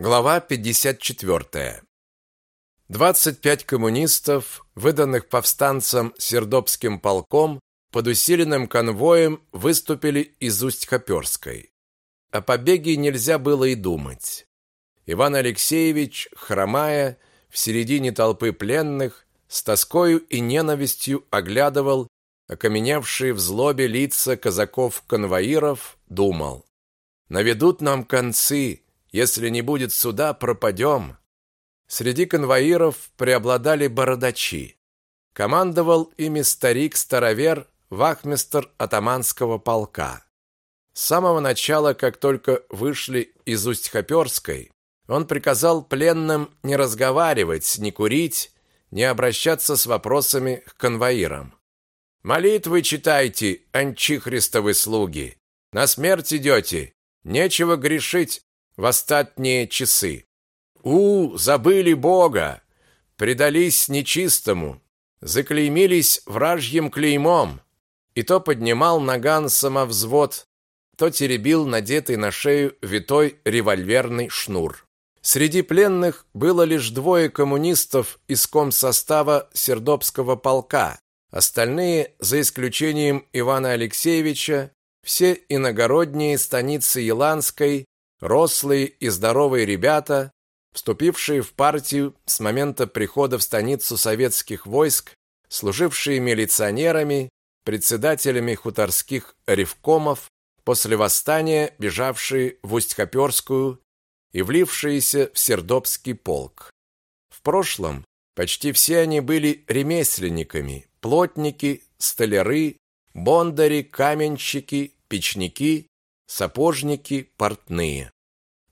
Глава 54. 25 коммунистов, выданных повстанцам Сердобским полком, под усиленным конвоем выступили из Усть-Хоперской. О побеге нельзя было и думать. Иван Алексеевич, хромая, в середине толпы пленных, с тоскою и ненавистью оглядывал окаменевшие в злобе лица казаков-конвоиров, думал: "Наведут нам концы, если не будет суда, пропадем. Среди конвоиров преобладали бородачи. Командовал ими старик-старовер, вахмистр атаманского полка. С самого начала, как только вышли из Усть-Хоперской, он приказал пленным не разговаривать, не курить, не обращаться с вопросами к конвоирам. «Молитвы читайте, анчихристовы слуги! На смерть идете! Нечего грешить, в остатние часы. У, забыли Бога, предались нечистому, заклеймились вражьим клеймом. И то поднимал наган самовзвод, то теребил надетый на шею витой револьверный шнур. Среди пленных было лишь двое коммунистов из комсостава Сердобского полка. Остальные, за исключением Ивана Алексеевича, все иногородние станицы Еланской Рослые и здоровые ребята, вступившие в партию с момента прихода в станицу советских войск, служившие милиционерами, председателями хуторских ревкомов, после восстания бежавшие в Усть-Хоперскую и влившиеся в Сердобский полк. В прошлом почти все они были ремесленниками, плотники, столяры, бондари, каменщики, печники, сапожники, портные.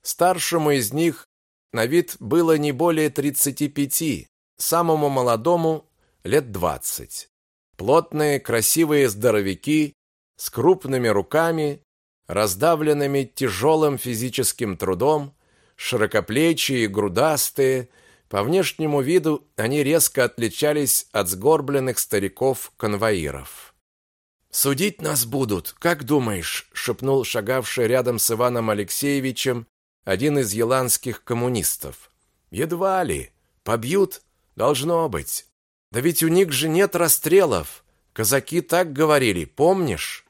Старшему из них на вид было не более 35, самому молодому лет 20. Плотные, красивые здоровяки с крупными руками, раздавленными тяжелым физическим трудом, широкоплечие грудастые, по внешнему виду они резко отличались от сгорбленных стариков-конвоиров. Судить нас будут, как думаешь, шепнул шагавший рядом с Иваном Алексеевичем один из еланских коммунистов. Едва ли, побьют, должно быть. Да ведь у них же нет расстрелов. Казаки так говорили, помнишь?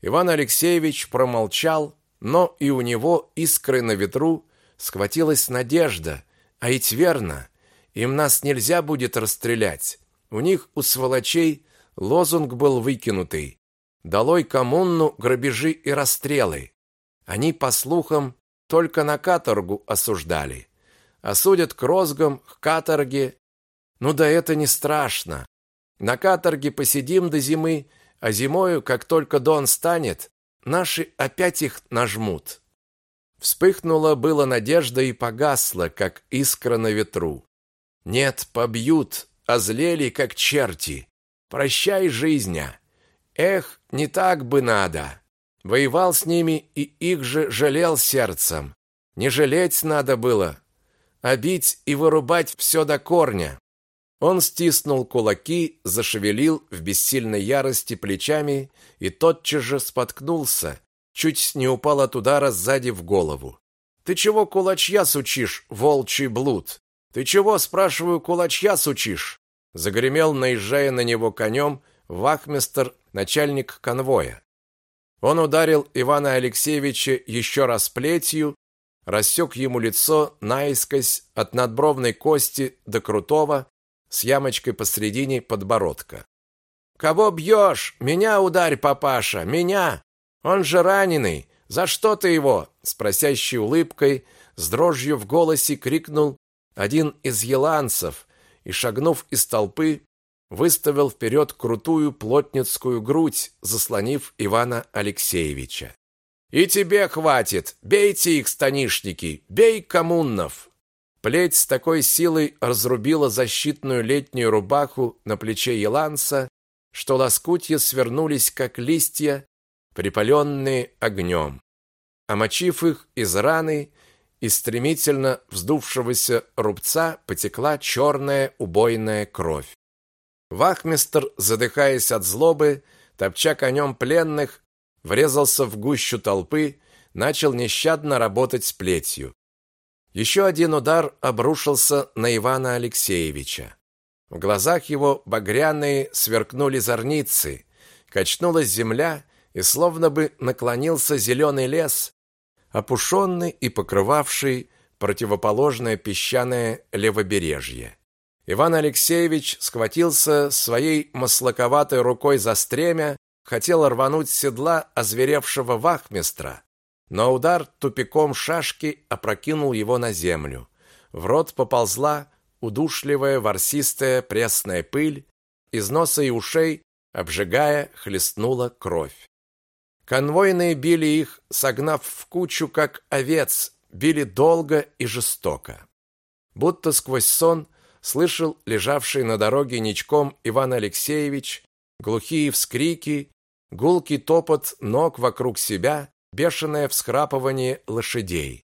Иван Алексеевич промолчал, но и у него искры на ветру схватилась надежда. А ведь верно, им нас нельзя будет расстрелять. У них у сволочей лозунг был выкинутый Долой коммуну, грабежи и расстрелы. Они, по слухам, только на каторгу осуждали. Осудят к розгам, к каторге. Ну да это не страшно. На каторге посидим до зимы, а зимою, как только дон станет, наши опять их нажмут. Вспыхнула была надежда и погасла, как искра на ветру. Нет, побьют, озлели, как черти. Прощай, жизня. Эх, не так бы надо. Воевал с ними и их же жалел сердцем. Не жалеть надо было, а бить и вырубать все до корня. Он стиснул кулаки, зашевелил в бессильной ярости плечами и тотчас же споткнулся, чуть не упал от удара сзади в голову. Ты чего кулачья сучишь, волчий блуд? Ты чего, спрашиваю, кулачья сучишь? Загремел, наезжая на него конем, вахмистр начальник конвоя. Он ударил Ивана Алексеевича еще раз плетью, рассек ему лицо наискось от надбровной кости до крутого с ямочкой посредине подбородка. «Кого бьешь? Меня ударь, папаша, меня! Он же раненый! За что ты его?» С просящей улыбкой, с дрожью в голосе крикнул один из еланцев и, шагнув из толпы, выставил вперед крутую плотницкую грудь, заслонив Ивана Алексеевича. «И тебе хватит! Бейте их, станишники! Бей коммуннов!» Плеть с такой силой разрубила защитную летнюю рубаху на плече еланца, что лоскутья свернулись, как листья, припаленные огнем. Омочив их из раны, из стремительно вздувшегося рубца потекла черная убойная кровь. Вахмистр, задыхаясь от злобы, топча конем пленных, врезался в гущу толпы, начал нещадно работать с плетью. Еще один удар обрушился на Ивана Алексеевича. В глазах его багряные сверкнули зорницы, качнулась земля, и словно бы наклонился зеленый лес, опушенный и покрывавший противоположное песчаное левобережье. Иван Алексеевич схватился своей маслаковатой рукой за стремя, хотел рвануть седла озверевшего вахмистра, но удар тупиком шашки опрокинул его на землю. В рот поползла удушливая ворсистая пресная пыль, из носа и ушей, обжигая, хлестнула кровь. Конвойные били их, согнав в кучу, как овец, били долго и жестоко. Будто сквозь сон слышал лежавший на дороге ничком Иван Алексеевич глухие вскрики, гулкий топот ног вокруг себя, бешеное всхрапывание лошадей.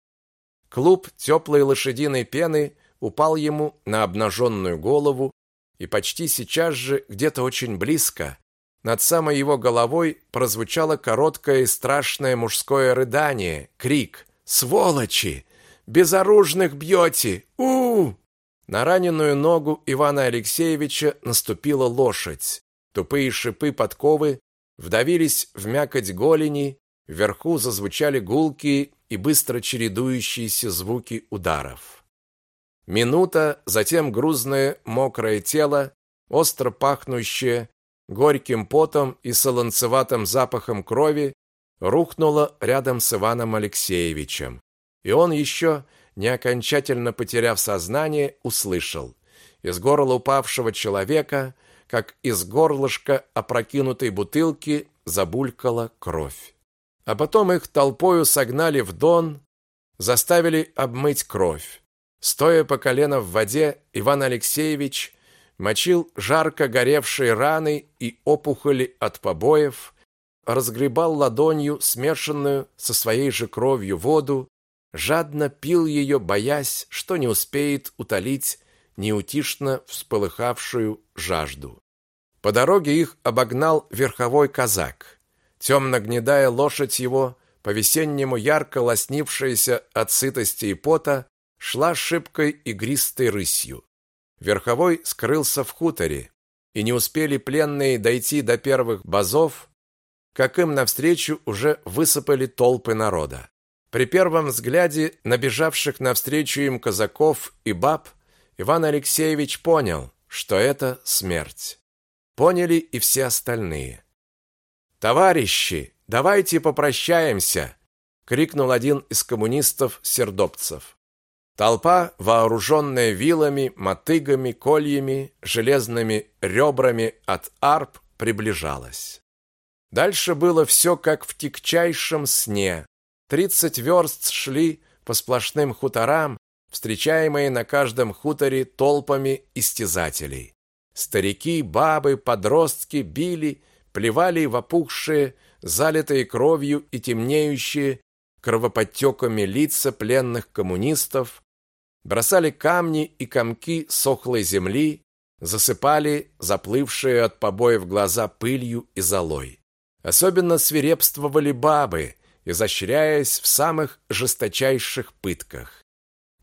Клуб теплой лошадиной пены упал ему на обнаженную голову, и почти сейчас же, где-то очень близко, над самой его головой прозвучало короткое и страшное мужское рыдание, крик «Сволочи! Безоружных бьете! у, -у, -у На раненую ногу Ивана Алексеевича наступила лошадь. Тупые шипы подковы вдавились в мякоть голени, вверху зазвучали гулкие и быстро чередующиеся звуки ударов. Минута, затем грузное мокрое тело, остро пахнущее горьким потом и солонцеватым запахом крови, рухнуло рядом с Иваном Алексеевичем. И он еще, не окончательно потеряв сознание, услышал. Из горла упавшего человека, как из горлышка опрокинутой бутылки, забулькала кровь. А потом их толпою согнали в дон, заставили обмыть кровь. Стоя по колено в воде, Иван Алексеевич мочил жарко горевшие раны и опухоли от побоев, разгребал ладонью смешанную со своей же кровью воду, жадно пил ее, боясь, что не успеет утолить неутишно всполыхавшую жажду. По дороге их обогнал верховой казак. Темно гнедая лошадь его, по-весеннему ярко лоснившаяся от сытости и пота, шла шибкой игристой рысью. Верховой скрылся в хуторе, и не успели пленные дойти до первых базов, как им навстречу уже высыпали толпы народа. При первом взгляде набежавших навстречу им казаков и баб Иван Алексеевич понял, что это смерть. Поняли и все остальные. «Товарищи, давайте попрощаемся!» — крикнул один из коммунистов-сердобцев. Толпа, вооруженная вилами, мотыгами, кольями, железными ребрами от арп, приближалась. Дальше было все как в тягчайшем сне. Тридцать верст шли по сплошным хуторам, встречаемые на каждом хуторе толпами истязателей. Старики, бабы, подростки били, плевали в опухшие, залитые кровью и темнеющие кровоподтеками лица пленных коммунистов, бросали камни и комки сохлой земли, засыпали заплывшие от побоев глаза пылью и золой. Особенно свирепствовали бабы, изощряясь в самых жесточайших пытках.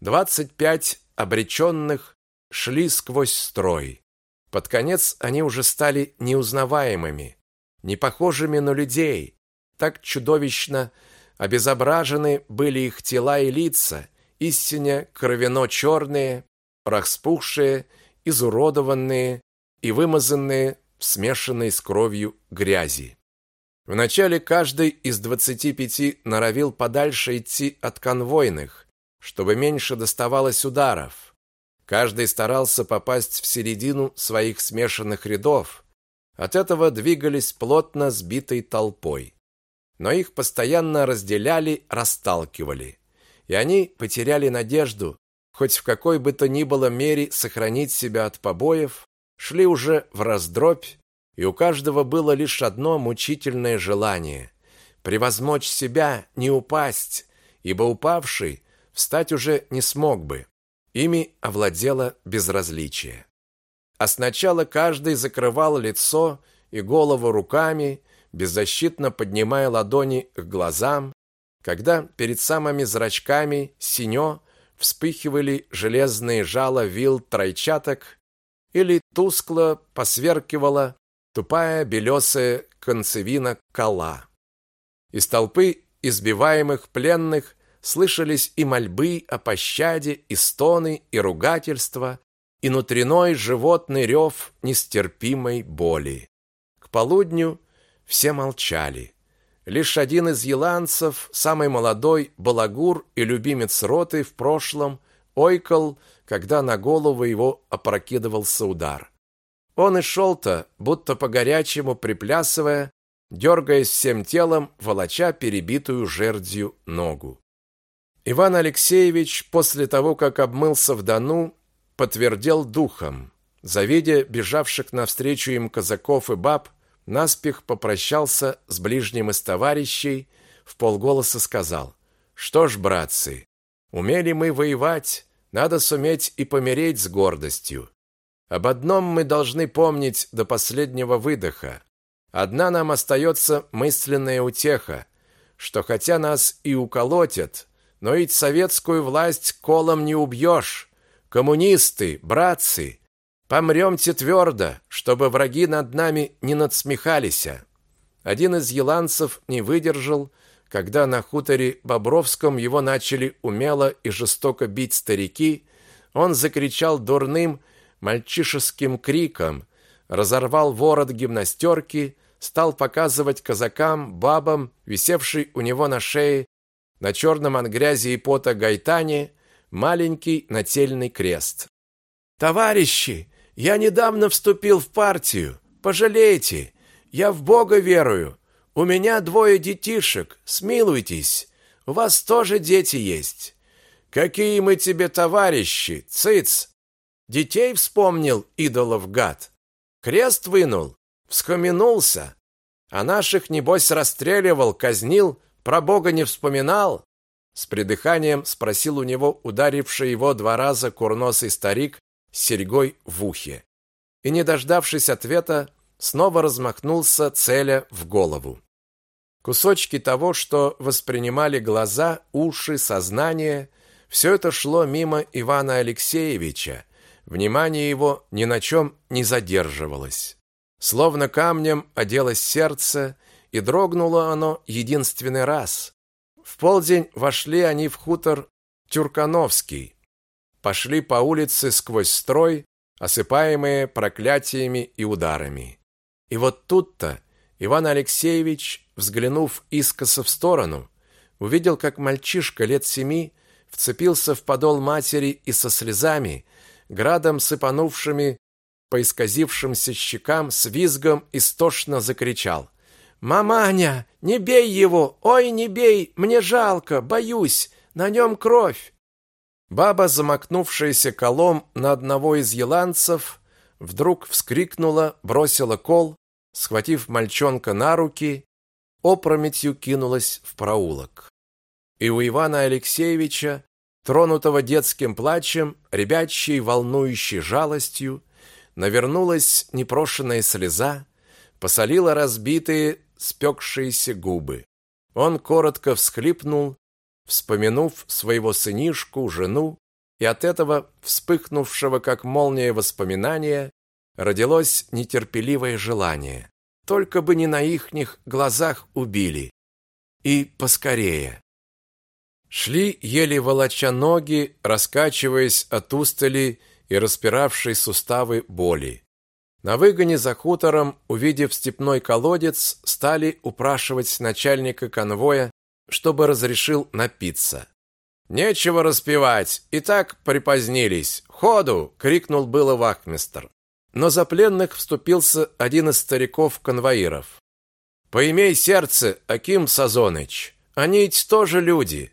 Двадцать пять обреченных шли сквозь строй. Под конец они уже стали неузнаваемыми, не похожими на людей. Так чудовищно обезображены были их тела и лица, истине кровяно-черные, распухшие, изуродованные и вымазанные в смешанной с кровью грязи. Вначале каждый из двадцати пяти норовил подальше идти от конвойных, чтобы меньше доставалось ударов. Каждый старался попасть в середину своих смешанных рядов. От этого двигались плотно сбитой толпой. Но их постоянно разделяли, расталкивали и они потеряли надежду хоть в какой бы то ни было мере сохранить себя от побоев, шли уже в раздробь, и у каждого было лишь одно мучительное желание превозмочь себя, не упасть, ибо упавший встать уже не смог бы. Ими овладело безразличие. А сначала каждый закрывал лицо и голову руками, беззащитно поднимая ладони к глазам, когда перед самыми зрачками синё вспыхивали железные жала вил тройчаток или тускло посверкивала тупая белесая концевина кола. Из толпы избиваемых пленных слышались и мольбы о пощаде, и стоны, и ругательства, и внутренной животный рев нестерпимой боли. К полудню все молчали. Лишь один из еланцев, самый молодой, балагур и любимец роты в прошлом, ойкал, когда на голову его опрокидывался удар. Он и шел-то, будто по-горячему приплясывая, дергаясь всем телом, волоча перебитую жердью ногу. Иван Алексеевич после того, как обмылся в Дону, подтвердил духом. Завидя бежавших навстречу им казаков и баб, наспех попрощался с ближним из товарищей, в полголоса сказал: "Что ж, братцы, умели мы воевать, надо суметь и помереть с гордостью. Об одном мы должны помнить до последнего выдоха. Одна нам остается мысленная утеха, что хотя нас и уколотят, но ведь советскую власть колом не убьешь. Коммунисты, братцы, Помремте твердо, чтобы враги над нами не надсмехались. Один из еланцев не выдержал, когда на хуторе Бобровском его начали умело и жестоко бить старики, он закричал дурным мальчишеским криком, разорвал ворот гимнастерки, стал показывать казакам, бабам, висевший у него на шее, на черном от грязи и пота гайтане, маленький нательный крест. «Товарищи, я недавно вступил в партию. Пожалейте. Я в Бога верую. У меня двое детишек. Смилуйтесь. У вас тоже дети есть. Какие мы тебе товарищи, цыц. Детей вспомнил, идолов гад. Крест вынул, всхоменулся. А наших, небось, расстреливал, казнил, про Бога не вспоминал? С придыханием спросил у него ударивший его два раза курносый старик с серьгой в ухе. И, не дождавшись ответа, снова размахнулся, целя в голову. Кусочки того, что воспринимали глаза, уши, сознание, все это шло мимо Ивана Алексеевича. Внимание его ни на чем не задерживалось. Словно камнем оделось сердце, и дрогнуло оно единственный раз. В полдень вошли они в хутор Тюркановский, пошли по улице сквозь строй, осыпаемые проклятиями и ударами. И вот тут-то Иван Алексеевич, взглянув искоса в сторону, увидел, как мальчишка лет семи вцепился в подол матери и со слезами, градом сыпанувшими по исказившимся щекам, с визгом истошно закричал. «Маманя, не бей его! Ой, не бей! Мне жалко, боюсь! На нем кровь!» Баба, замахнувшаяся колом на одного из еланцев, вдруг вскрикнула, бросила кол, схватив мальчонка на руки, опрометью кинулась в проулок. И у Ивана Алексеевича, тронутого детским плачем, ребячей волнующей жалостью, навернулась непрошенная слеза, посолила разбитые, спекшиеся губы. Он коротко всхлипнул вспомянув своего сынишку, жену, и от этого вспыхнувшего как молния воспоминания родилось нетерпеливое желание. Только бы не на ихних глазах убили. И поскорее. Шли, еле волоча ноги, раскачиваясь от устали и распиравшей суставы боли. На выгоне за хутором, увидев степной колодец, стали упрашивать начальника конвоя чтобы разрешил напиться. Нечего распевать, и так припозднились. Ходу, крикнул было вахмистр. Но за пленных вступился один из стариков-конвоиров. Поимей сердце, Аким Сазоныч. Они ведь тоже люди.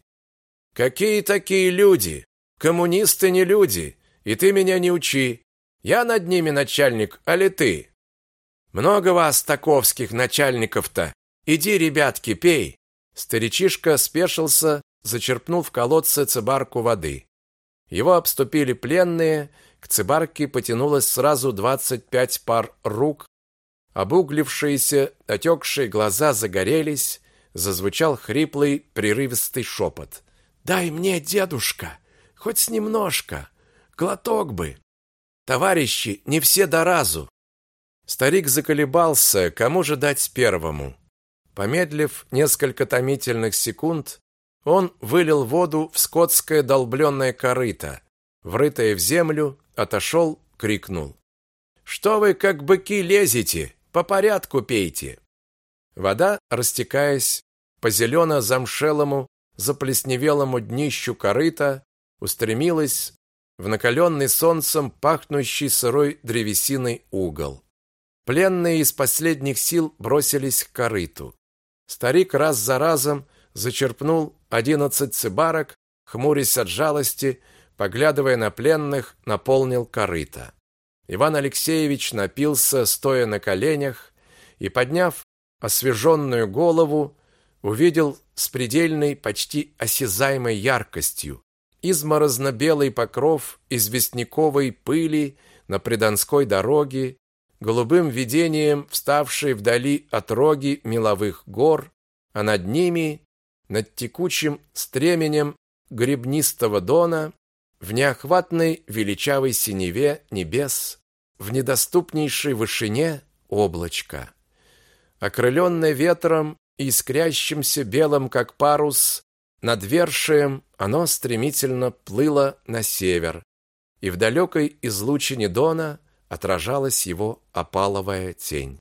Какие такие люди? Коммунисты не люди, и ты меня не учи. Я над ними начальник, а ли ты? Много вас таковских начальников-то. Иди, ребятки, пей. Старичишка спешился, зачерпнул в колодце цибарку воды. Его обступили пленные, к цибарке потянулось сразу двадцать пять пар рук, обуглившиеся, отекшие глаза загорелись, зазвучал хриплый, прерывистый шепот. «Дай мне, дедушка! Хоть немножко, глоток бы. Товарищи, не все до разу. Старик заколебался, кому же дать первому. Помедлив несколько томительных секунд, он вылил воду в скотское долбленное корыто, врытое в землю, отошел, крикнул: "Что вы как быки лезете? По порядку пейте". Вода, растекаясь по зелено-замшелому, заплесневелому днищу корыта, устремилась в накаленный солнцем пахнущий сырой древесиной угол. Пленные из последних сил бросились к корыту. Старик раз за разом зачерпнул одиннадцать цыбарок, хмурясь от жалости, поглядывая на пленных, наполнил корыто. Иван Алексеевич напился, стоя на коленях, и, подняв освеженную голову, увидел с предельной, почти осязаемой яркостью изморозно-белый покров известняковой пыли на Придонской дороге, голубым видением вставшей вдали от роги меловых гор, а над ними, над текучим стременем гребнистого дона, в неохватной величавой синеве небес, в недоступнейшей вышине облачко. Окрыленное ветром искрящимся белым, как парус, над вершием оно стремительно плыло на север, и в далекой излучине Дона отражалась его опаловая тень.